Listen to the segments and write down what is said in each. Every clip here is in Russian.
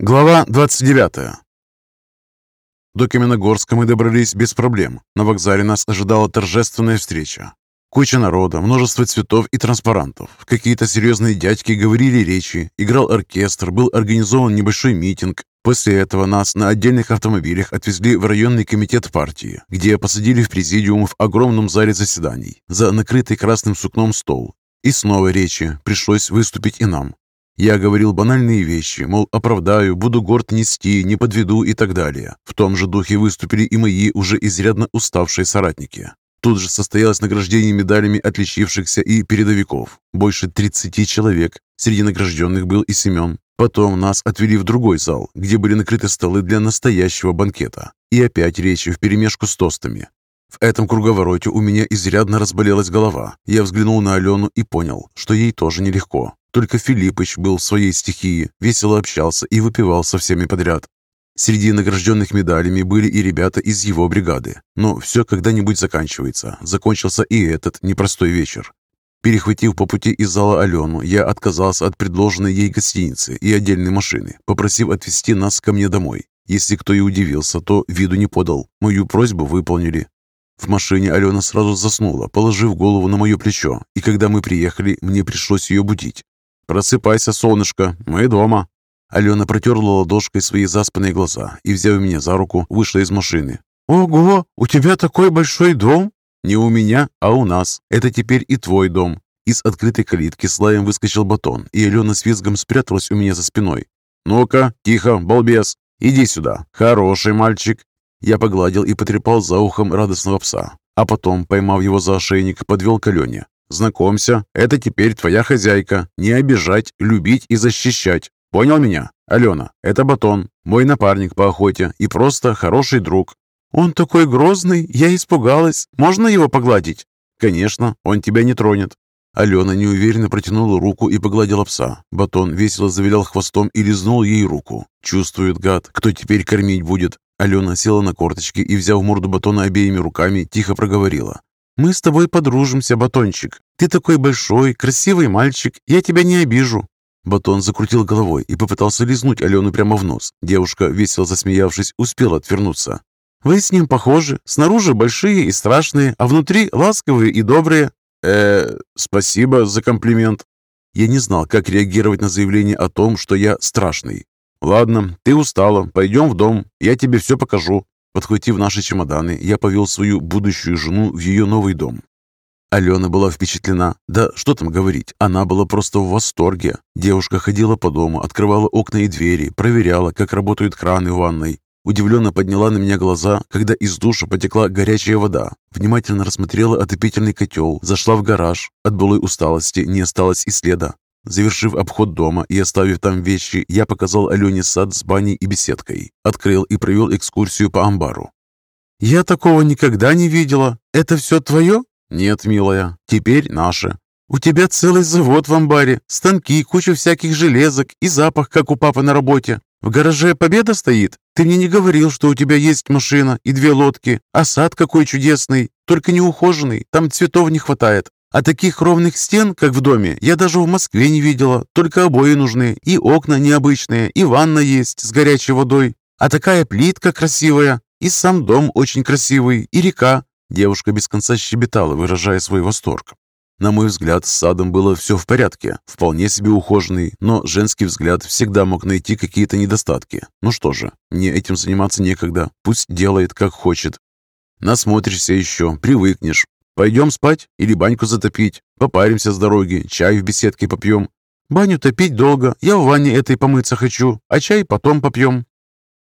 Глава 29. До Каменогорска мы добрались без проблем. На вокзале нас ожидала торжественная встреча. Куча народа, множество цветов и транспарантов. Какие-то серьезные дядьки говорили речи, играл оркестр, был организован небольшой митинг. После этого нас на отдельных автомобилях отвезли в районный комитет партии, где посадили в президиум в огромном зале заседаний за накрытый красным сукном стол. И снова речи, пришлось выступить и нам. Я говорил банальные вещи, мол, оправдаю, буду горд нести, не подведу и так далее. В том же духе выступили и мои уже изрядно уставшие соратники. Тут же состоялось награждение медалями отличившихся и передовиков. Больше 30 человек. Среди награжденных был и Семен. Потом нас отвели в другой зал, где были накрыты столы для настоящего банкета. И опять речи вперемешку с тостами. В этом круговороте у меня изрядно разболелась голова. Я взглянул на Алену и понял, что ей тоже нелегко. Только Филиппыч был в своей стихии, весело общался и выпивал со всеми подряд. Среди награжденных медалями были и ребята из его бригады. Но все когда-нибудь заканчивается. Закончился и этот непростой вечер. Перехватив по пути из зала Алену, я отказался от предложенной ей гостиницы и отдельной машины, попросив отвезти нас ко мне домой. Если кто и удивился, то виду не подал. Мою просьбу выполнили. В машине Алена сразу заснула, положив голову на мое плечо, и когда мы приехали, мне пришлось ее будить. «Просыпайся, солнышко, мы дома». Алена протерла ладошкой свои заспанные глаза и, взяв меня за руку, вышла из машины. «Ого, у тебя такой большой дом?» «Не у меня, а у нас. Это теперь и твой дом». Из открытой калитки с лаем выскочил батон, и Алена с визгом спряталась у меня за спиной. «Ну-ка, тихо, балбес, иди сюда, хороший мальчик». Я погладил и потрепал за ухом радостного пса, а потом, поймав его за ошейник, подвел к Алене. Знакомься, это теперь твоя хозяйка. Не обижать, любить и защищать. Понял меня? Алена, это Батон, мой напарник по охоте и просто хороший друг. Он такой грозный, я испугалась. Можно его погладить? Конечно, он тебя не тронет. Алена неуверенно протянула руку и погладила пса. Батон весело завилял хвостом и лизнул ей руку. Чувствует гад, кто теперь кормить будет. Алена села на корточки и, взяв морду батона обеими руками, тихо проговорила. «Мы с тобой подружимся, Батончик. Ты такой большой, красивый мальчик, я тебя не обижу». Батон закрутил головой и попытался лизнуть Алену прямо в нос. Девушка, весело засмеявшись, успела отвернуться. «Вы с ним похожи. Снаружи большие и страшные, а внутри ласковые и добрые». э спасибо за комплимент». Я не знал, как реагировать на заявление о том, что я страшный. «Ладно, ты устала. Пойдем в дом. Я тебе все покажу». Подхватив наши чемоданы, я повел свою будущую жену в ее новый дом. Алена была впечатлена. Да что там говорить, она была просто в восторге. Девушка ходила по дому, открывала окна и двери, проверяла, как работают краны в ванной. Удивленно подняла на меня глаза, когда из душа потекла горячая вода. Внимательно рассмотрела отопительный котел, зашла в гараж. От былой усталости не осталось и следа. Завершив обход дома и оставив там вещи, я показал Алене сад с баней и беседкой. Открыл и провел экскурсию по амбару. «Я такого никогда не видела. Это все твое?» «Нет, милая, теперь наше». «У тебя целый завод в амбаре, станки, куча всяких железок и запах, как у папы на работе. В гараже победа стоит? Ты мне не говорил, что у тебя есть машина и две лодки, а сад какой чудесный, только неухоженный, там цветов не хватает. А таких ровных стен, как в доме, я даже в Москве не видела. Только обои нужны, и окна необычные, и ванна есть с горячей водой. А такая плитка красивая, и сам дом очень красивый, и река». Девушка без конца щебетала, выражая свой восторг. На мой взгляд, с садом было все в порядке, вполне себе ухоженный, но женский взгляд всегда мог найти какие-то недостатки. Ну что же, мне этим заниматься некогда, пусть делает как хочет. Насмотришься еще, привыкнешь, Пойдем спать или баньку затопить? Попаримся с дороги, чай в беседке попьем. Баню топить долго, я в ванне этой помыться хочу, а чай потом попьем.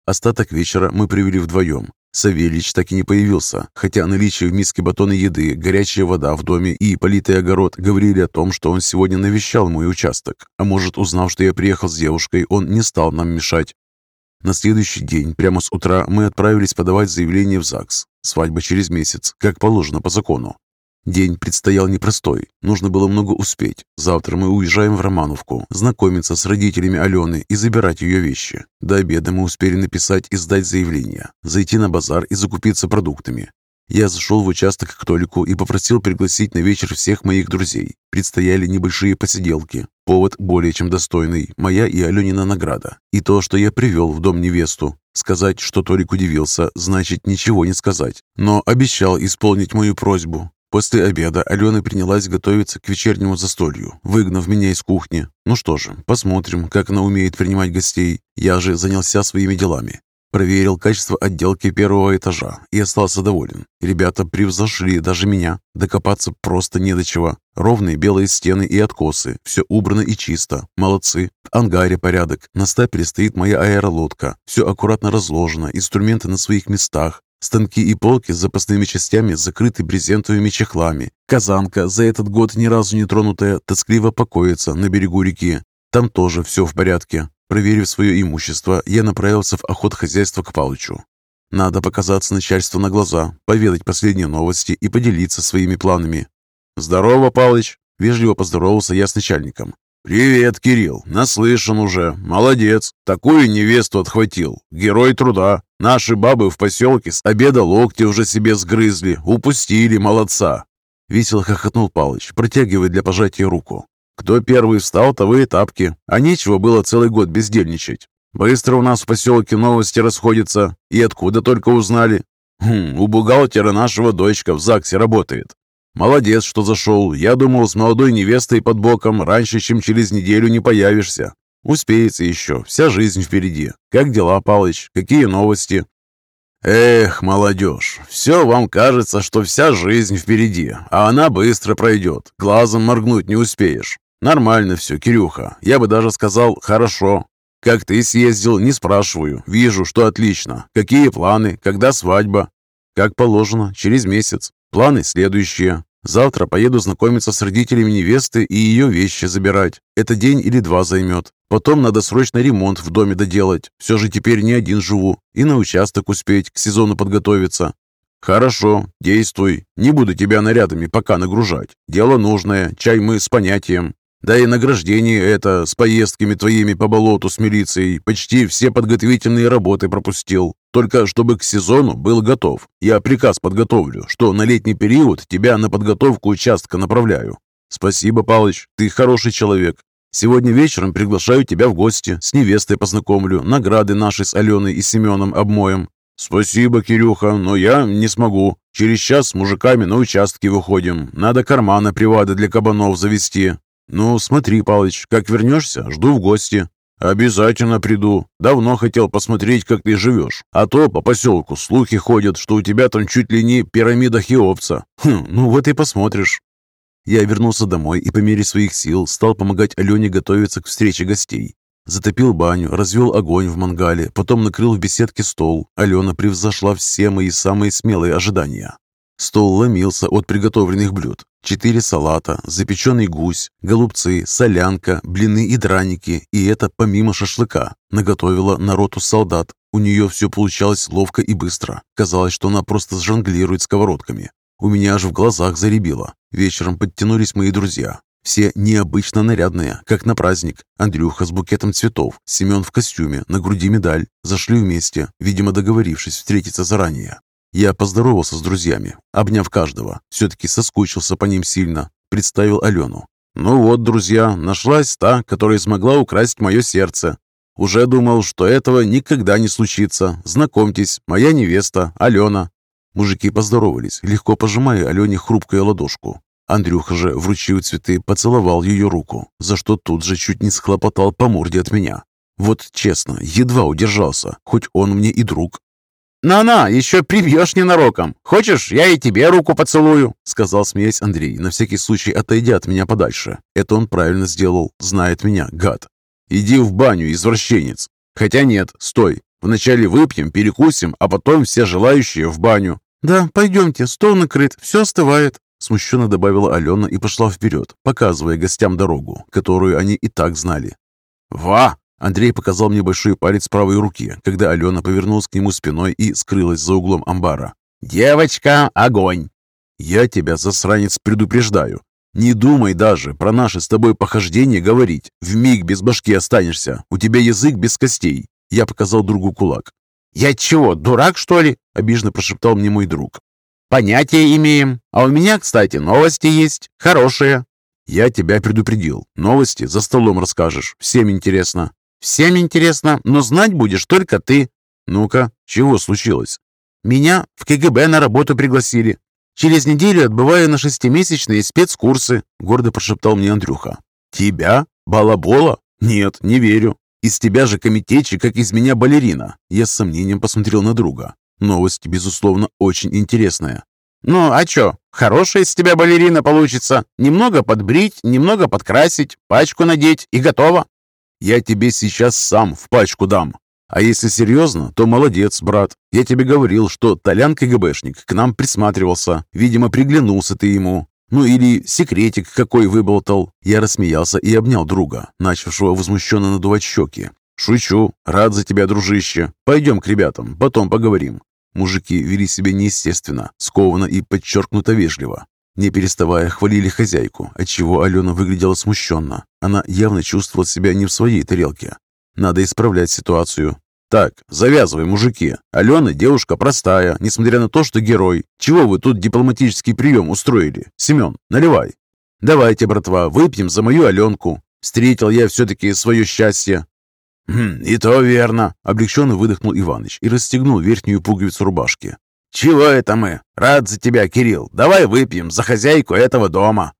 Остаток вечера мы провели вдвоем. Савельич так и не появился, хотя наличие в миске батона еды, горячая вода в доме и политый огород говорили о том, что он сегодня навещал мой участок. А может, узнав, что я приехал с девушкой, он не стал нам мешать. На следующий день, прямо с утра, мы отправились подавать заявление в ЗАГС. Свадьба через месяц, как положено по закону. День предстоял непростой, нужно было много успеть. Завтра мы уезжаем в Романовку, знакомиться с родителями Алены и забирать ее вещи. До обеда мы успели написать и сдать заявление, зайти на базар и закупиться продуктами. Я зашел в участок к Толику и попросил пригласить на вечер всех моих друзей. Предстояли небольшие посиделки. Повод более чем достойный. Моя и Аленина награда. И то, что я привел в дом невесту. Сказать, что Толик удивился, значит ничего не сказать. Но обещал исполнить мою просьбу. После обеда Алена принялась готовиться к вечернему застолью, выгнав меня из кухни. Ну что же, посмотрим, как она умеет принимать гостей. Я же занялся своими делами. Проверил качество отделки первого этажа и остался доволен. Ребята превзошли даже меня. Докопаться просто не до чего. Ровные белые стены и откосы. Все убрано и чисто. Молодцы. В ангаре порядок. На стапеле стоит моя аэролодка. Все аккуратно разложено. Инструменты на своих местах. Станки и полки с запасными частями закрыты брезентовыми чехлами. Казанка, за этот год ни разу не тронутая, тоскливо покоится на берегу реки. Там тоже все в порядке. Проверив свое имущество, я направился в охотхозяйство к Палычу. Надо показаться начальству на глаза, поведать последние новости и поделиться своими планами. «Здорово, Палыч!» – вежливо поздоровался я с начальником. «Привет, Кирилл! Наслышан уже! Молодец! Такую невесту отхватил! Герой труда! Наши бабы в поселке с обеда локти уже себе сгрызли! Упустили молодца!» Весело хохотнул Палыч, протягивая для пожатия руку. Кто первый встал, того и тапки, а нечего было целый год бездельничать. Быстро у нас в поселке новости расходятся, и откуда только узнали. Хм, у бухгалтера нашего дочка в ЗАГСе работает. Молодец, что зашел. Я думал, с молодой невестой под боком раньше, чем через неделю не появишься. Успеется еще, вся жизнь впереди. Как дела, Палыч? Какие новости? Эх, молодежь, все вам кажется, что вся жизнь впереди, а она быстро пройдет. Глазом моргнуть не успеешь. «Нормально все, Кирюха. Я бы даже сказал, хорошо. Как ты съездил, не спрашиваю. Вижу, что отлично. Какие планы? Когда свадьба?» «Как положено, через месяц. Планы следующие. Завтра поеду знакомиться с родителями невесты и ее вещи забирать. Это день или два займет. Потом надо срочно ремонт в доме доделать. Все же теперь не один живу. И на участок успеть, к сезону подготовиться. «Хорошо, действуй. Не буду тебя нарядами пока нагружать. Дело нужное, чай мы с понятием. Да и награждение это с поездками твоими по болоту с милицией. Почти все подготовительные работы пропустил. Только чтобы к сезону был готов. Я приказ подготовлю, что на летний период тебя на подготовку участка направляю. Спасибо, Палыч, ты хороший человек. Сегодня вечером приглашаю тебя в гости, с невестой познакомлю, награды наши с Аленой и Семеном обмоем. Спасибо, Кирюха, но я не смогу. Через час с мужиками на участке выходим. Надо карманы привады для кабанов завести. «Ну, смотри, Палыч, как вернешься, жду в гости». «Обязательно приду. Давно хотел посмотреть, как ты живешь. А то по поселку слухи ходят, что у тебя там чуть ли не пирамида Хеопса. Хм, ну вот и посмотришь». Я вернулся домой и по мере своих сил стал помогать Алене готовиться к встрече гостей. Затопил баню, развел огонь в мангале, потом накрыл в беседке стол. Алена превзошла все мои самые смелые ожидания. Стол ломился от приготовленных блюд. Четыре салата, запеченный гусь, голубцы, солянка, блины и драники. И это помимо шашлыка. Наготовила народу солдат. У нее все получалось ловко и быстро. Казалось, что она просто жонглирует сковородками. У меня аж в глазах заребило. Вечером подтянулись мои друзья. Все необычно нарядные, как на праздник. Андрюха с букетом цветов, Семен в костюме, на груди медаль. Зашли вместе, видимо договорившись встретиться заранее. Я поздоровался с друзьями, обняв каждого. Все-таки соскучился по ним сильно. Представил Алену. «Ну вот, друзья, нашлась та, которая смогла украсть мое сердце. Уже думал, что этого никогда не случится. Знакомьтесь, моя невеста, Алена». Мужики поздоровались, легко пожимая Алене хрупкую ладошку. Андрюха же, вручив цветы, поцеловал ее руку, за что тут же чуть не схлопотал по морде от меня. Вот честно, едва удержался, хоть он мне и друг. «На-на, еще прибьешь ненароком. Хочешь, я и тебе руку поцелую?» Сказал, смеясь Андрей, на всякий случай отойдя от меня подальше. Это он правильно сделал, знает меня, гад. «Иди в баню, извращенец!» «Хотя нет, стой. Вначале выпьем, перекусим, а потом все желающие в баню». «Да, пойдемте, стол накрыт, все остывает», Смущенно добавила Алена и пошла вперед, показывая гостям дорогу, которую они и так знали. «Ва! Андрей показал мне большой палец правой руки, когда Алена повернулась к нему спиной и скрылась за углом амбара. «Девочка, огонь!» «Я тебя, засранец, предупреждаю. Не думай даже про наши с тобой похождения говорить. В миг без башки останешься. У тебя язык без костей». Я показал другу кулак. «Я чего, дурак, что ли?» – обиженно прошептал мне мой друг. понятия имеем. А у меня, кстати, новости есть. Хорошие». «Я тебя предупредил. Новости за столом расскажешь. Всем интересно». «Всем интересно, но знать будешь только ты». «Ну-ка, чего случилось?» «Меня в КГБ на работу пригласили. Через неделю отбываю на шестимесячные спецкурсы», — гордо прошептал мне Андрюха. «Тебя? Балабола? Нет, не верю. Из тебя же комитетчик, как из меня балерина». Я с сомнением посмотрел на друга. Новость, безусловно, очень интересная. «Ну, а чё? Хорошая из тебя балерина получится. Немного подбрить, немного подкрасить, пачку надеть и готово». «Я тебе сейчас сам в пачку дам. А если серьезно, то молодец, брат. Я тебе говорил, что Толян-КГБшник к нам присматривался. Видимо, приглянулся ты ему. Ну или секретик какой выболтал. Я рассмеялся и обнял друга, начавшего возмущенно надувать щеки. «Шучу. Рад за тебя, дружище. Пойдем к ребятам, потом поговорим». Мужики вели себя неестественно, скованно и подчеркнуто вежливо. Не переставая, хвалили хозяйку, отчего Алена выглядела смущенно. Она явно чувствовала себя не в своей тарелке. Надо исправлять ситуацию. Так, завязывай, мужики. Алена девушка простая, несмотря на то, что герой. Чего вы тут дипломатический прием устроили? Семен, наливай. Давайте, братва, выпьем за мою Аленку. Встретил я все-таки свое счастье. «Хм, «И то верно», — облегченно выдохнул Иваныч и расстегнул верхнюю пуговицу рубашки. «Чего это мы? Рад за тебя, Кирилл. Давай выпьем за хозяйку этого дома».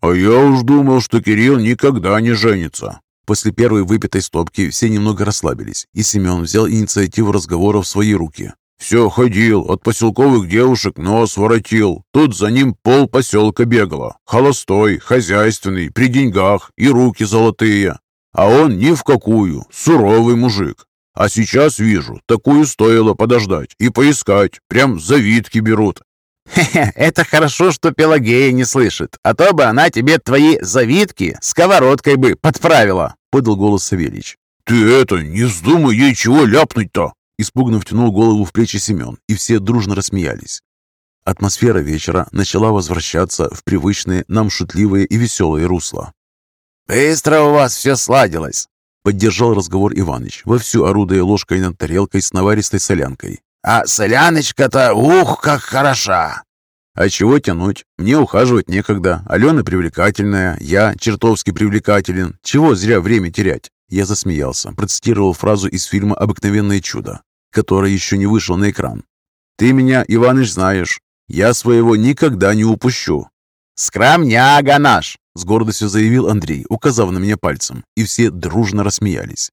«А я уж думал, что Кирилл никогда не женится», После первой выпитой стопки все немного расслабились, и Семен взял инициативу разговора в свои руки. «Все ходил, от поселковых девушек нос воротил. Тут за ним пол поселка бегало. Холостой, хозяйственный, при деньгах и руки золотые. А он ни в какую, суровый мужик. А сейчас вижу, такую стоило подождать и поискать. Прям завидки берут. «Хе-хе, это хорошо, что Пелагея не слышит, а то бы она тебе твои завитки сковородкой бы подправила», — подал голос Савельич. «Ты это, не вздумай ей чего ляпнуть-то!» Испуганно втянул голову в плечи Семен, и все дружно рассмеялись. Атмосфера вечера начала возвращаться в привычные нам шутливые и веселые русла. «Быстро у вас все сладилось!» Поддержал разговор Иваныч, вовсю орудуя ложкой над тарелкой с наваристой солянкой. А соляночка-то, ух, как хороша!» «А чего тянуть? Мне ухаживать некогда. Алена привлекательная, я чертовски привлекателен. Чего зря время терять?» Я засмеялся, процитировал фразу из фильма «Обыкновенное чудо», который еще не вышел на экран. «Ты меня, Иваныч, знаешь. Я своего никогда не упущу». «Скромняга наш!» — с гордостью заявил Андрей, указав на меня пальцем, и все дружно рассмеялись.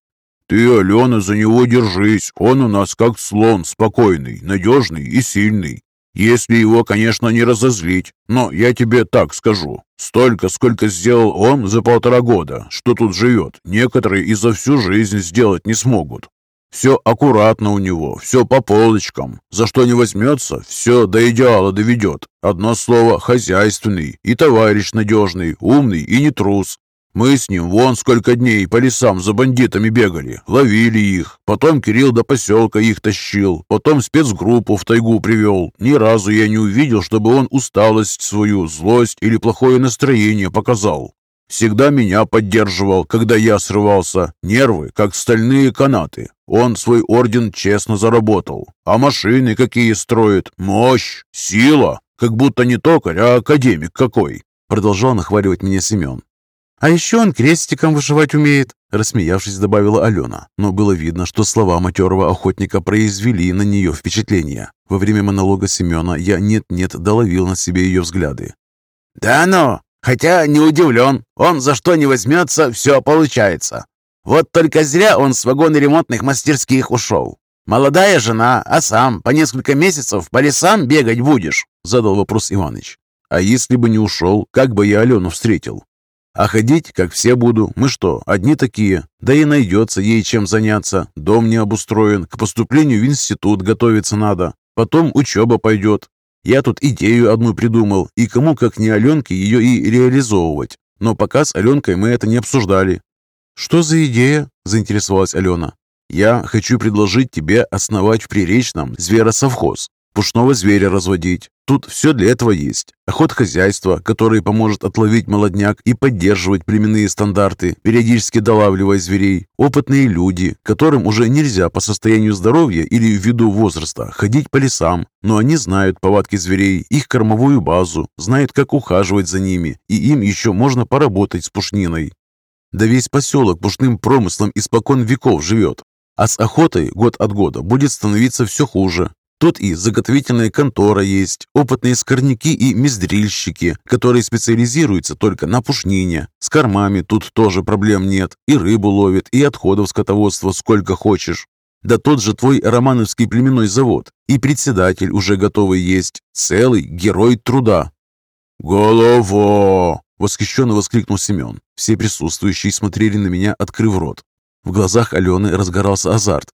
«Ты, Алена, за него держись. Он у нас как слон, спокойный, надежный и сильный. Если его, конечно, не разозлить. Но я тебе так скажу. Столько, сколько сделал он за полтора года, что тут живет, некоторые и за всю жизнь сделать не смогут. Все аккуратно у него, все по полочкам. За что не возьмется, все до идеала доведет. Одно слово – хозяйственный и товарищ надежный, умный и не трус. Мы с ним вон сколько дней по лесам за бандитами бегали, ловили их. Потом Кирилл до поселка их тащил, потом спецгруппу в тайгу привел. Ни разу я не увидел, чтобы он усталость свою, злость или плохое настроение показал. Всегда меня поддерживал, когда я срывался. Нервы, как стальные канаты. Он свой орден честно заработал. А машины какие строит? Мощь, сила. Как будто не токарь, а академик какой. Продолжал нахваливать меня Семен. «А еще он крестиком вышивать умеет», — рассмеявшись, добавила Алена. Но было видно, что слова матерого охотника произвели на нее впечатление. Во время монолога Семена я нет-нет доловил на себе ее взгляды. «Да ну! Хотя не удивлен. Он за что не возьмется, все получается. Вот только зря он с вагона ремонтных мастерских ушел. Молодая жена, а сам по несколько месяцев по лесам бегать будешь?» — задал вопрос Иваныч. «А если бы не ушел, как бы я Алену встретил?» А ходить, как все буду, мы что, одни такие? Да и найдется ей чем заняться. Дом не обустроен, к поступлению в институт готовиться надо. Потом учеба пойдет. Я тут идею одну придумал, и кому как не Аленке ее и реализовывать. Но пока с Аленкой мы это не обсуждали. «Что за идея?» – заинтересовалась Алена. «Я хочу предложить тебе основать в Приречном зверосовхоз. пушного зверя разводить. Тут все для этого есть. Охотхозяйство, которое поможет отловить молодняк и поддерживать племенные стандарты, периодически долавливая зверей. Опытные люди, которым уже нельзя по состоянию здоровья или ввиду возраста ходить по лесам, но они знают повадки зверей, их кормовую базу, знают, как ухаживать за ними, и им еще можно поработать с пушниной. Да весь поселок пушным промыслом испокон веков живет. А с охотой год от года будет становиться все хуже. Тут и заготовительная контора есть, опытные скорняки и мездрильщики, которые специализируются только на пушнине. С кормами тут тоже проблем нет. И рыбу ловят, и отходов скотоводства сколько хочешь. Да тот же твой Романовский племенной завод. И председатель уже готовый есть. Целый герой труда. «Голова!» — восхищенно воскликнул Семен. Все присутствующие смотрели на меня, открыв рот. В глазах Алены разгорался азарт.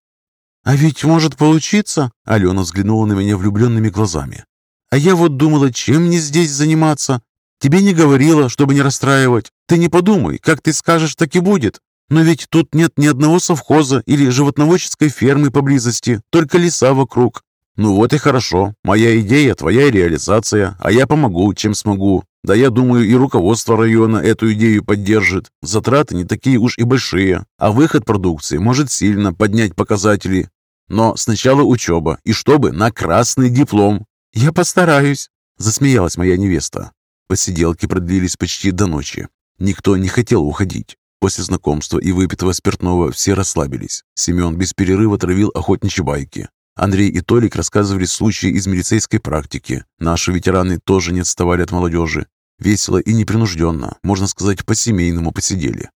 «А ведь может получиться?» Алена взглянула на меня влюбленными глазами. «А я вот думала, чем мне здесь заниматься? Тебе не говорила, чтобы не расстраивать. Ты не подумай, как ты скажешь, так и будет. Но ведь тут нет ни одного совхоза или животноводческой фермы поблизости, только леса вокруг. Ну вот и хорошо. Моя идея, твоя реализация, а я помогу, чем смогу. Да я думаю, и руководство района эту идею поддержит. Затраты не такие уж и большие, а выход продукции может сильно поднять показатели. Но сначала учеба, и чтобы на красный диплом. Я постараюсь, засмеялась моя невеста. Посиделки продлились почти до ночи. Никто не хотел уходить. После знакомства и выпитого спиртного все расслабились. Семен без перерыва травил охотничьи байки. Андрей и Толик рассказывали случаи из милицейской практики. Наши ветераны тоже не отставали от молодежи. Весело и непринужденно, можно сказать, по-семейному посидели.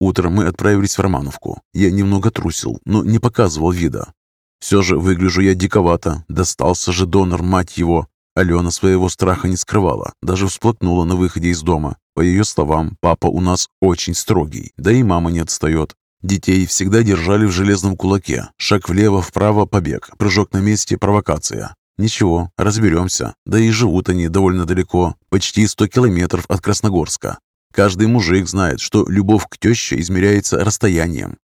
Утром мы отправились в Романовку. Я немного трусил, но не показывал вида. Все же выгляжу я диковато. Достался же донор, мать его. Алена своего страха не скрывала, даже всплакнула на выходе из дома. По ее словам, папа у нас очень строгий, да и мама не отстает. Детей всегда держали в железном кулаке. Шаг влево, вправо, побег. Прыжок на месте, провокация. Ничего, разберемся. Да и живут они довольно далеко, почти 100 километров от Красногорска. Каждый мужик знает, что любовь к теще измеряется расстоянием.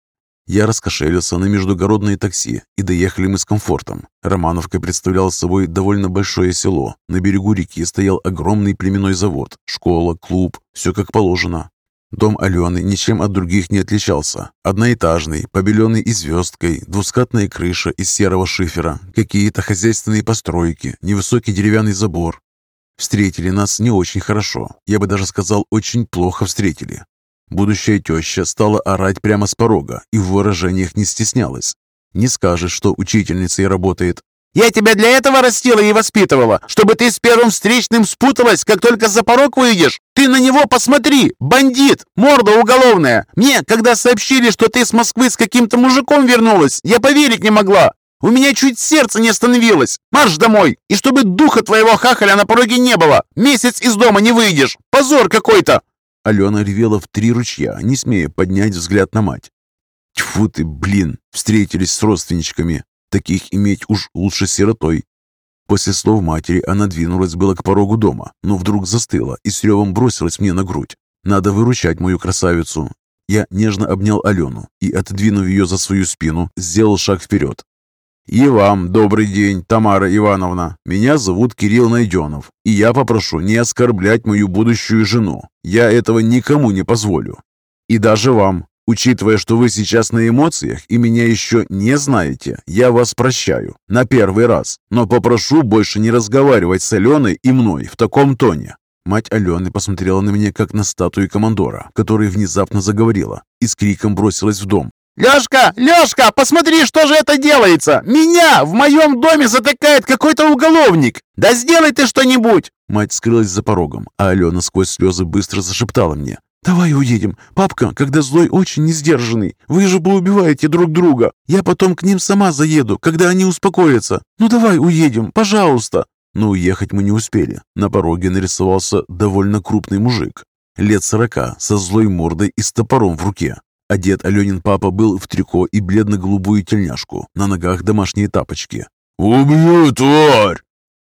Я раскошелился на междугородное такси, и доехали мы с комфортом. Романовка представляла собой довольно большое село. На берегу реки стоял огромный племенной завод, школа, клуб, все как положено. Дом Алены ничем от других не отличался. Одноэтажный, побеленный и звездкой, двускатная крыша из серого шифера, какие-то хозяйственные постройки, невысокий деревянный забор. Встретили нас не очень хорошо, я бы даже сказал, очень плохо встретили. Будущая теща стала орать прямо с порога и в выражениях не стеснялась. Не скажешь, что учительницей работает, я тебя для этого растила и воспитывала, чтобы ты с первым встречным спуталась, как только за порог выйдешь. Ты на него посмотри, бандит, морда уголовная. Мне, когда сообщили, что ты с Москвы с каким-то мужиком вернулась, я поверить не могла. У меня чуть сердце не остановилось. Марш домой, и чтобы духа твоего хахаля на пороге не было. Месяц из дома не выйдешь. Позор какой-то!» Алена ревела в три ручья, не смея поднять взгляд на мать. Тьфу ты, блин, встретились с родственничками. Таких иметь уж лучше сиротой. После слов матери она двинулась было к порогу дома, но вдруг застыла и с ревом бросилась мне на грудь. Надо выручать мою красавицу. Я нежно обнял Алену и, отодвинув ее за свою спину, сделал шаг вперед. «И вам добрый день, Тамара Ивановна. Меня зовут Кирилл Найденов, и я попрошу не оскорблять мою будущую жену. Я этого никому не позволю. И даже вам, Учитывая, что вы сейчас на эмоциях и меня еще не знаете, я вас прощаю на первый раз, но попрошу больше не разговаривать с Аленой и мной в таком тоне». Мать Алены посмотрела на меня, как на статую командора, которая внезапно заговорила и с криком бросилась в дом. «Лешка! Лешка! Посмотри, что же это делается! Меня в моем доме затыкает какой-то уголовник! Да сделай ты что-нибудь!» Мать скрылась за порогом, а Алена сквозь слезы быстро зашептала мне. «Давай уедем. Папка, когда злой, очень несдержанный. Вы же поубиваете друг друга. Я потом к ним сама заеду, когда они успокоятся. Ну давай уедем, пожалуйста». Но уехать мы не успели. На пороге нарисовался довольно крупный мужик. Лет сорока, со злой мордой и с топором в руке. Одет Аленин папа был в трико и бледно-голубую тельняшку, на ногах домашние тапочки. «Убью, тварь!»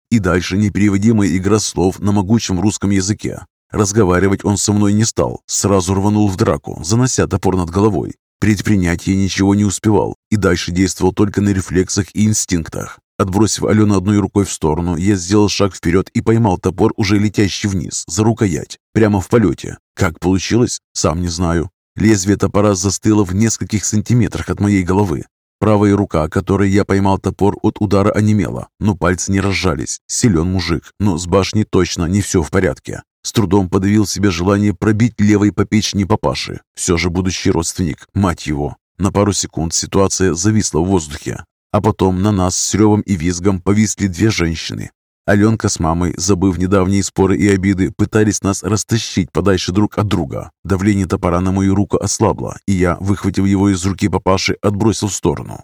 И дальше непереводимая игра слов на могучем русском языке. Разговаривать он со мной не стал, сразу рванул в драку, занося топор над головой. Предпринять я ничего не успевал и дальше действовал только на рефлексах и инстинктах. Отбросив Алену одной рукой в сторону, я сделал шаг вперед и поймал топор, уже летящий вниз, за рукоять, прямо в полете. Как получилось, сам не знаю. Лезвие топора застыло в нескольких сантиметрах от моей головы. Правая рука, которой я поймал топор от удара онемела, но пальцы не разжались. Силен мужик, но с башней точно не все в порядке. С трудом подавил себе желание пробить левой по печени папаши. Все же будущий родственник, мать его. На пару секунд ситуация зависла в воздухе. А потом на нас с ревом и визгом повисли две женщины. Аленка с мамой, забыв недавние споры и обиды, пытались нас растащить подальше друг от друга. Давление топора на мою руку ослабло, и я, выхватив его из руки папаши, отбросил в сторону.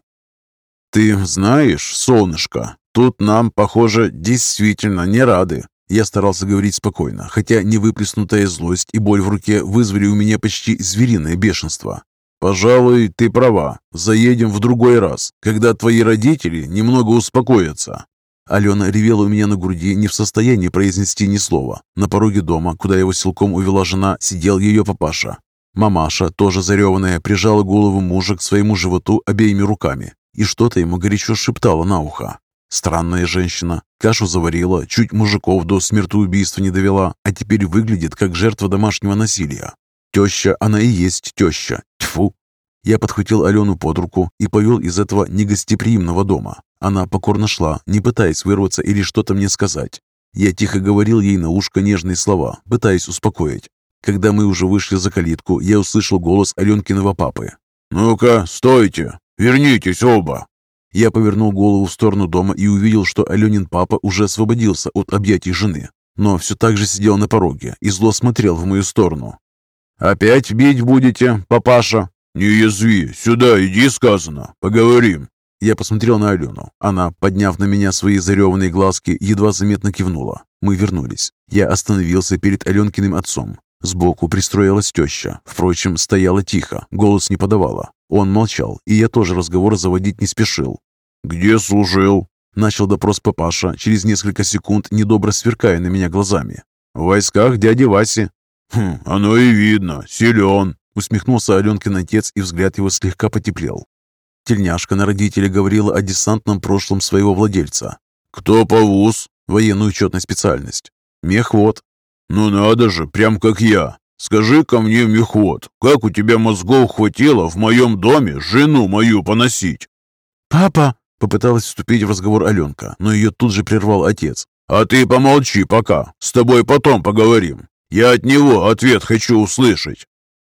«Ты знаешь, солнышко, тут нам, похоже, действительно не рады». Я старался говорить спокойно, хотя невыплеснутая злость и боль в руке вызвали у меня почти звериное бешенство. «Пожалуй, ты права. Заедем в другой раз, когда твои родители немного успокоятся. Алена ревела у меня на груди, не в состоянии произнести ни слова. На пороге дома, куда его силком увела жена, сидел ее папаша. Мамаша, тоже зареванная, прижала голову мужа к своему животу обеими руками и что-то ему горячо шептала на ухо. Странная женщина. Кашу заварила, чуть мужиков до смертоубийства не довела, а теперь выглядит как жертва домашнего насилия. Теща, она и есть теща. Тьфу! Я подхватил Алену под руку и повел из этого негостеприимного дома. Она покорно шла, не пытаясь вырваться или что-то мне сказать. Я тихо говорил ей на ушко нежные слова, пытаясь успокоить. Когда мы уже вышли за калитку, я услышал голос Аленкиного папы. «Ну-ка, стойте! Вернитесь оба!» Я повернул голову в сторону дома и увидел, что Аленин папа уже освободился от объятий жены, но все так же сидел на пороге и зло смотрел в мою сторону. «Опять бить будете, папаша?» «Не язви, сюда иди, сказано, поговорим». Я посмотрел на Алену. Она, подняв на меня свои зареванные глазки, едва заметно кивнула. Мы вернулись. Я остановился перед Аленкиным отцом. Сбоку пристроилась теща. Впрочем, стояла тихо, голос не подавала. Он молчал, и я тоже разговор заводить не спешил. «Где служил?» Начал допрос папаша, через несколько секунд недобро сверкая на меня глазами. «В войсках дяди Васи». «Хм, оно и видно, силен», усмехнулся Аленкин отец, и взгляд его слегка потеплел. Тельняшка на родителя говорила о десантном прошлом своего владельца. «Кто повуз?» «Военную учетная специальность». «Мехвод». «Ну надо же, прям как я. скажи ко мне, мехвод, как у тебя мозгов хватило в моем доме жену мою поносить?» «Папа!» — попыталась вступить в разговор Аленка, но ее тут же прервал отец. «А ты помолчи пока, с тобой потом поговорим. Я от него ответ хочу услышать».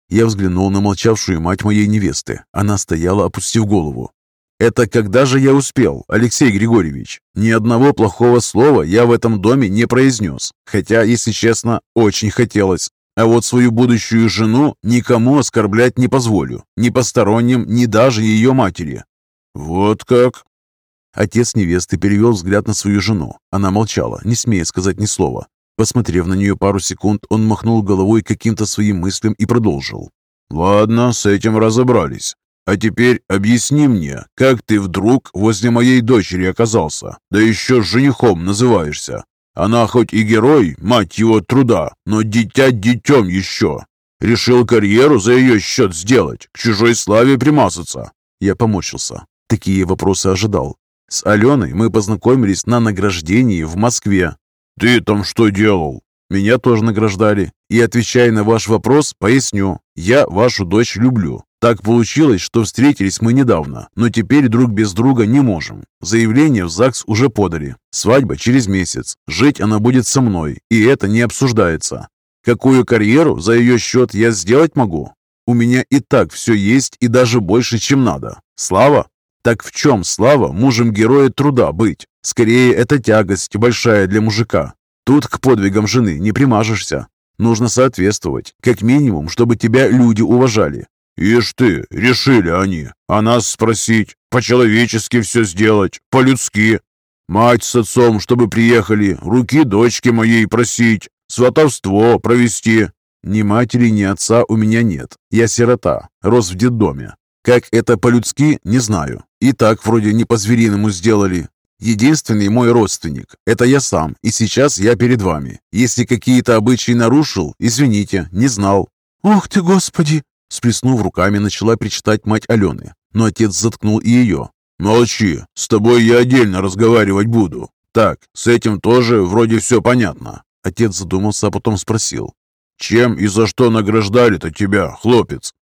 Я взглянул на молчавшую мать моей невесты. Она стояла, опустив голову. «Это когда же я успел, Алексей Григорьевич? Ни одного плохого слова я в этом доме не произнес, хотя, если честно, очень хотелось. А вот свою будущую жену никому оскорблять не позволю, ни посторонним, ни даже ее матери». «Вот как?» Отец невесты перевел взгляд на свою жену. Она молчала, не смея сказать ни слова. Посмотрев на нее пару секунд, он махнул головой каким-то своим мыслям и продолжил. «Ладно, с этим разобрались. А теперь объясни мне, как ты вдруг возле моей дочери оказался, да еще женихом называешься. Она хоть и герой, мать его труда, но дитя детем еще. Решил карьеру за ее счет сделать, к чужой славе примазаться». Я поморщился. Такие вопросы ожидал. С Аленой мы познакомились на награждении в Москве. «Ты там что делал?» «Меня тоже награждали. И, отвечая на ваш вопрос, поясню. Я вашу дочь люблю. Так получилось, что встретились мы недавно, но теперь друг без друга не можем. Заявление в ЗАГС уже подали. Свадьба через месяц. Жить она будет со мной, и это не обсуждается. Какую карьеру за ее счет я сделать могу? У меня и так все есть, и даже больше, чем надо. Слава? Так в чем слава мужем героя труда быть? Скорее, это тягость большая для мужика. Тут к подвигам жены не примажешься. Нужно соответствовать, как минимум, чтобы тебя люди уважали. «Ишь ты, решили они, а нас спросить, по-человечески все сделать, по-людски. Мать с отцом, чтобы приехали, руки дочки моей просить, сватовство провести». Ни матери, ни отца у меня нет. Я сирота, рос в детдоме. Как это по-людски, не знаю. И так вроде не по-звериному сделали. Единственный мой родственник – это я сам, и сейчас я перед вами. Если какие-то обычаи нарушил, извините, не знал». «Ох ты, Господи!» Сплеснув руками, начала причитать мать Алены, но отец заткнул и ее. Молчи, с тобой я отдельно разговаривать буду. Так, с этим тоже вроде все понятно. Отец задумался, а потом спросил. Чем и за что награждали-то тебя, хлопец?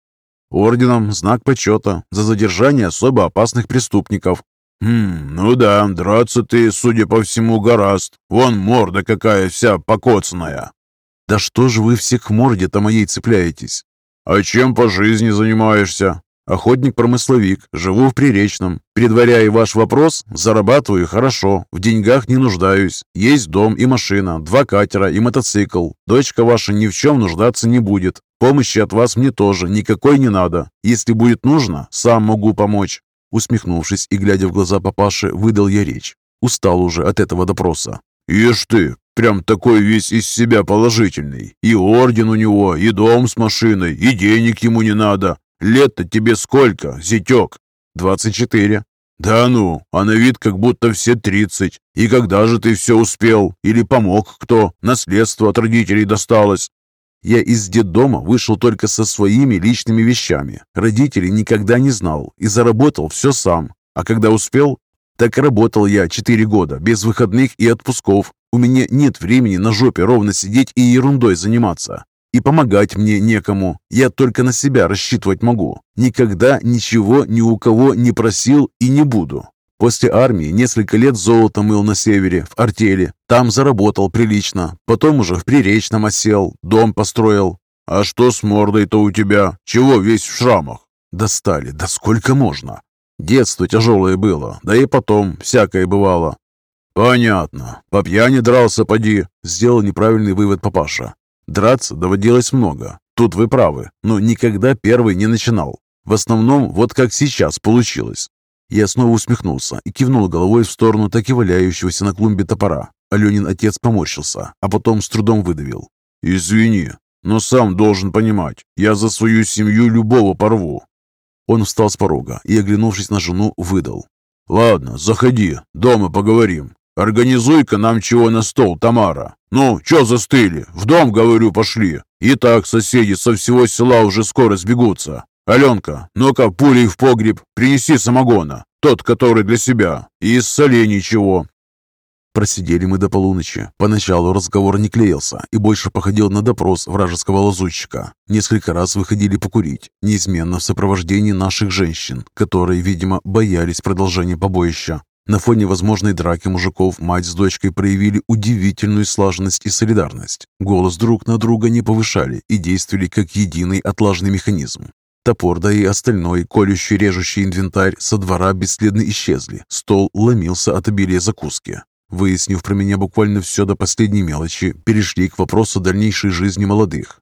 Орденом знак почета за задержание особо опасных преступников. Хм, ну да, драться ты, судя по всему, гораст. Вон морда какая вся покоцанная. Да что же вы все к морде-то моей цепляетесь? А чем по жизни занимаешься? Охотник-промысловик, живу в Приречном. Предваряя ваш вопрос, зарабатываю хорошо, в деньгах не нуждаюсь. Есть дом и машина, два катера и мотоцикл. Дочка ваша ни в чем нуждаться не будет. Помощи от вас мне тоже никакой не надо. Если будет нужно, сам могу помочь. Усмехнувшись и глядя в глаза папаши, выдал я речь. Устал уже от этого допроса. «Ишь ты, прям такой весь из себя положительный. И орден у него, и дом с машиной, и денег ему не надо. Лет-то тебе сколько, зятек?» «Двадцать четыре». «Да ну, а на вид как будто все тридцать. И когда же ты все успел? Или помог кто? Наследство от родителей досталось?» Я из детдома вышел только со своими личными вещами. Родителей никогда не знал и заработал все сам. А когда успел, так работал я четыре года, без выходных и отпусков. У меня нет времени на жопе ровно сидеть и ерундой заниматься. И помогать мне некому. Я только на себя рассчитывать могу. Никогда ничего ни у кого не просил и не буду. После армии несколько лет золото мыл на севере, в артели. Там заработал прилично. Потом уже в Приречном осел, дом построил. «А что с мордой-то у тебя? Чего весь в шрамах?» «Достали, да сколько можно?» Детство тяжелое было, да и потом всякое бывало. «Понятно. По пьяни дрался, поди», — сделал неправильный вывод папаша. Драться доводилось много. Тут вы правы, но никогда первый не начинал. В основном вот как сейчас получилось. Я снова усмехнулся и кивнул головой в сторону так и валяющегося на клумбе топора. Аленин отец поморщился, а потом с трудом выдавил. «Извини, но сам должен понимать, я за свою семью любого порву». Он встал с порога и, оглянувшись на жену, выдал. «Ладно, заходи, дома поговорим. Организуй-ка нам чего на стол, Тамара. Ну, чё застыли? В дом, говорю, пошли. И так соседи со всего села уже скоро сбегутся. «Аленка, ну-ка пулей в погреб, принеси самогона, тот, который для себя, и из солений чего». Просидели мы до полуночи. Поначалу разговор не клеился и больше походил на допрос вражеского лазутчика. Несколько раз выходили покурить, неизменно в сопровождении наших женщин, которые, видимо, боялись продолжения побоища. На фоне возможной драки мужиков мать с дочкой проявили удивительную слаженность и солидарность. Голос друг на друга не повышали и действовали как единый отлаженный механизм. Топор, да и остальной, колющий, режущий инвентарь со двора бесследно исчезли. Стол ломился от обилия закуски. Выяснив про меня буквально все до последней мелочи, перешли к вопросу дальнейшей жизни молодых.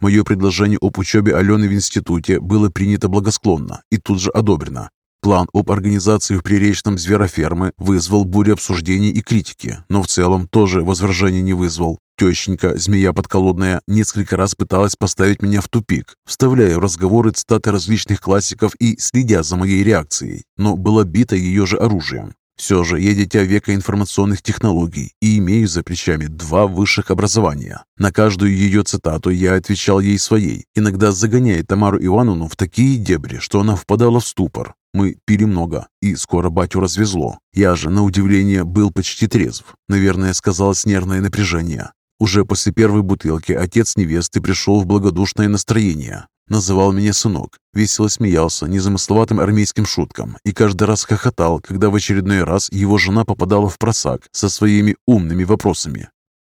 Мое предложение об учебе Алены в институте было принято благосклонно и тут же одобрено. План об организации в приречном зверофермы вызвал бурю обсуждений и критики, но в целом тоже возражений не вызвал. Тещенька, змея подколодная, несколько раз пыталась поставить меня в тупик, вставляя в разговоры цитаты различных классиков и следя за моей реакцией, но была бита ее же оружием. Все же я дитя века информационных технологий и имею за плечами два высших образования. На каждую ее цитату я отвечал ей своей, иногда загоняя Тамару Ивановну в такие дебри, что она впадала в ступор. Мы пили много, и скоро батю развезло. Я же, на удивление, был почти трезв. Наверное, сказалось нервное напряжение. Уже после первой бутылки отец невесты пришел в благодушное настроение. Называл меня сынок, весело смеялся незамысловатым армейским шуткам и каждый раз хохотал, когда в очередной раз его жена попадала в просак со своими умными вопросами.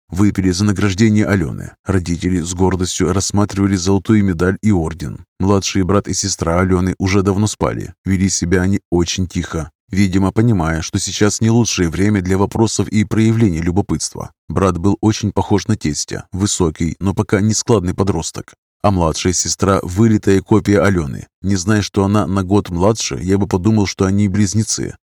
Выпили за награждение Алены. Родители с гордостью рассматривали золотую медаль и орден. Младший брат и сестра Алены уже давно спали. Вели себя они очень тихо, видимо, понимая, что сейчас не лучшее время для вопросов и проявления любопытства. Брат был очень похож на тестя, высокий, но пока не складный подросток. А младшая сестра – вылитая копия Алены. Не зная, что она на год младше, я бы подумал, что они близнецы.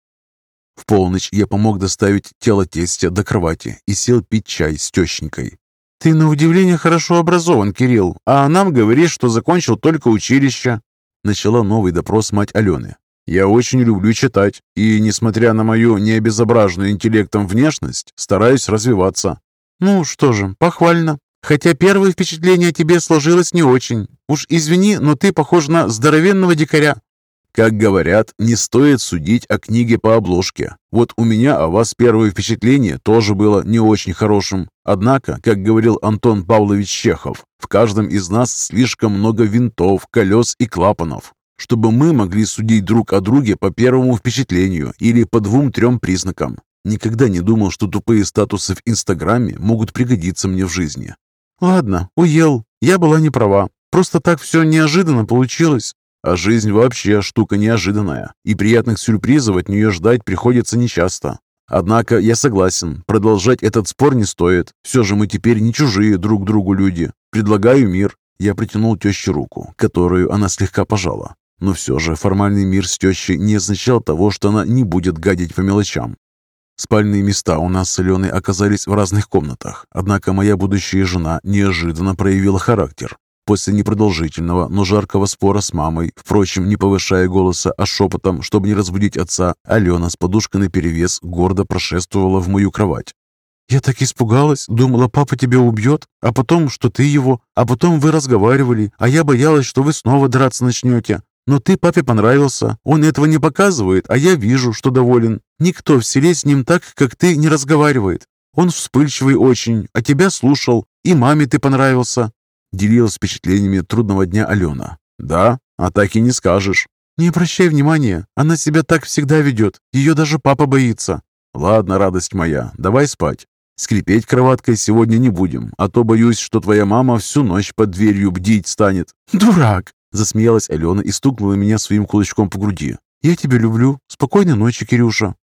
В полночь я помог доставить тело тестя до кровати и сел пить чай с тещенькой. «Ты на удивление хорошо образован, Кирилл, а нам говоришь, что закончил только училище». Начала новый допрос мать Алены. Я очень люблю читать, и, несмотря на мою необезображенную интеллектом внешность, стараюсь развиваться. Ну что же, похвально. Хотя первое впечатление о тебе сложилось не очень. Уж извини, но ты похож на здоровенного дикаря. Как говорят, не стоит судить о книге по обложке. Вот у меня о вас первое впечатление тоже было не очень хорошим. Однако, как говорил Антон Павлович Чехов, в каждом из нас слишком много винтов, колес и клапанов, чтобы мы могли судить друг о друге по первому впечатлению или по двум-трем признакам. Никогда не думал, что тупые статусы в Инстаграме могут пригодиться мне в жизни. Ладно, уел. Я была не права. Просто так все неожиданно получилось. А жизнь вообще штука неожиданная, и приятных сюрпризов от нее ждать приходится нечасто. Однако я согласен, продолжать этот спор не стоит. Все же мы теперь не чужие друг другу люди. Предлагаю мир. Я протянул теще руку, которую она слегка пожала. Но все же формальный мир с тещей не означал того, что она не будет гадить по мелочам. Спальные места у нас с Аленой оказались в разных комнатах, однако моя будущая жена неожиданно проявила характер. После непродолжительного, но жаркого спора с мамой, впрочем, не повышая голоса, а шепотом, чтобы не разбудить отца, Алена с подушкой наперевес гордо прошествовала в мою кровать. «Я так испугалась, думала, папа тебя убьет, а потом, что ты его, а потом вы разговаривали, а я боялась, что вы снова драться начнете. Но ты папе понравился. Он этого не показывает, а я вижу, что доволен. Никто в селе с ним так, как ты, не разговаривает. Он вспыльчивый очень, а тебя слушал. И маме ты понравился. Делилась впечатлениями трудного дня Алена. Да, а так и не скажешь. Не обращай внимания, она себя так всегда ведет. Ее даже папа боится. Ладно, радость моя, давай спать. Скрипеть кроваткой сегодня не будем, а то боюсь, что твоя мама всю ночь под дверью бдить станет. Дурак! Засмеялась Алена и стукнула меня своим кулачком по груди. «Я тебя люблю. Спокойной ночи, Кирюша».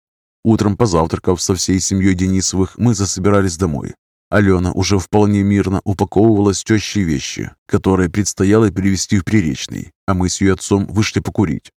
Утром позавтракав со всей семьей Денисовых, мы засобирались домой. Алена уже вполне мирно упаковывала с вещи, которые предстояло перевести в Приречный, а мы с ее отцом вышли покурить.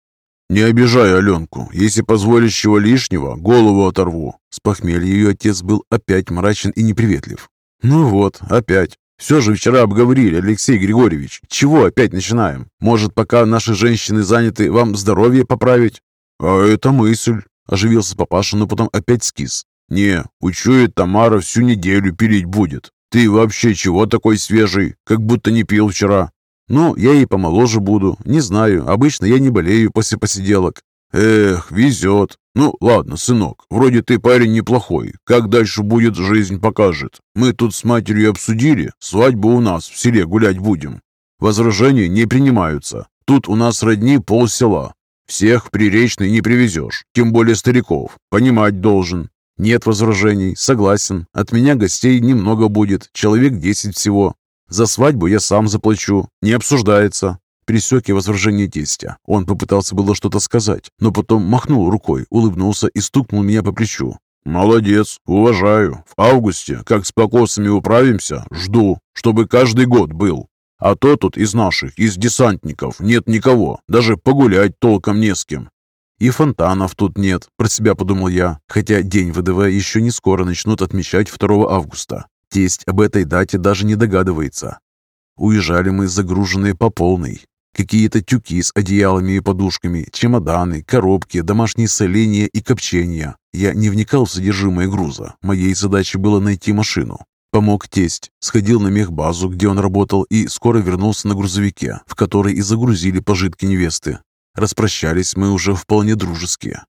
«Не обижай Аленку. Если позволишь чего лишнего, голову оторву». С похмелья ее отец был опять мрачен и неприветлив. «Ну вот, опять. Все же вчера обговорили, Алексей Григорьевич. Чего опять начинаем? Может, пока наши женщины заняты, вам здоровье поправить? А это мысль. Оживился папаша, но потом опять скис. Не, учует Тамара всю неделю пилить будет. Ты вообще чего такой свежий, как будто не пил вчера? Ну, я и помоложе буду. Не знаю, обычно я не болею после посиделок. Эх, везет. Ну, ладно, сынок, вроде ты парень неплохой. Как дальше будет, жизнь покажет. Мы тут с матерью обсудили, свадьбу у нас в селе гулять будем. Возражения не принимаются. Тут у нас родни пол села. Всех Приречный не привезешь, тем более стариков. Понимать должен. Нет возражений, согласен. От меня гостей немного будет, человек десять всего. За свадьбу я сам заплачу, не обсуждается. Пересек я возражение тестя. Он попытался было что-то сказать, но потом махнул рукой, улыбнулся и стукнул меня по плечу. «Молодец, уважаю. В августе, как с покосами управимся, жду, чтобы каждый год был. А то тут из наших, из десантников, нет никого, даже погулять толком не с кем. И фонтанов тут нет, про себя подумал я, хотя день ВДВ еще не скоро начнут отмечать 2 августа. Тесть об этой дате даже не догадывается. Уезжали мы загруженные по полной. Какие-то тюки с одеялами и подушками, чемоданы, коробки, домашние соления и копчения. Я не вникал в содержимое груза. Моей задачей было найти машину. Помог тесть, сходил на мехбазу, где он работал, и скоро вернулся на грузовике, в который и загрузили пожитки невесты. Распрощались мы уже вполне дружески.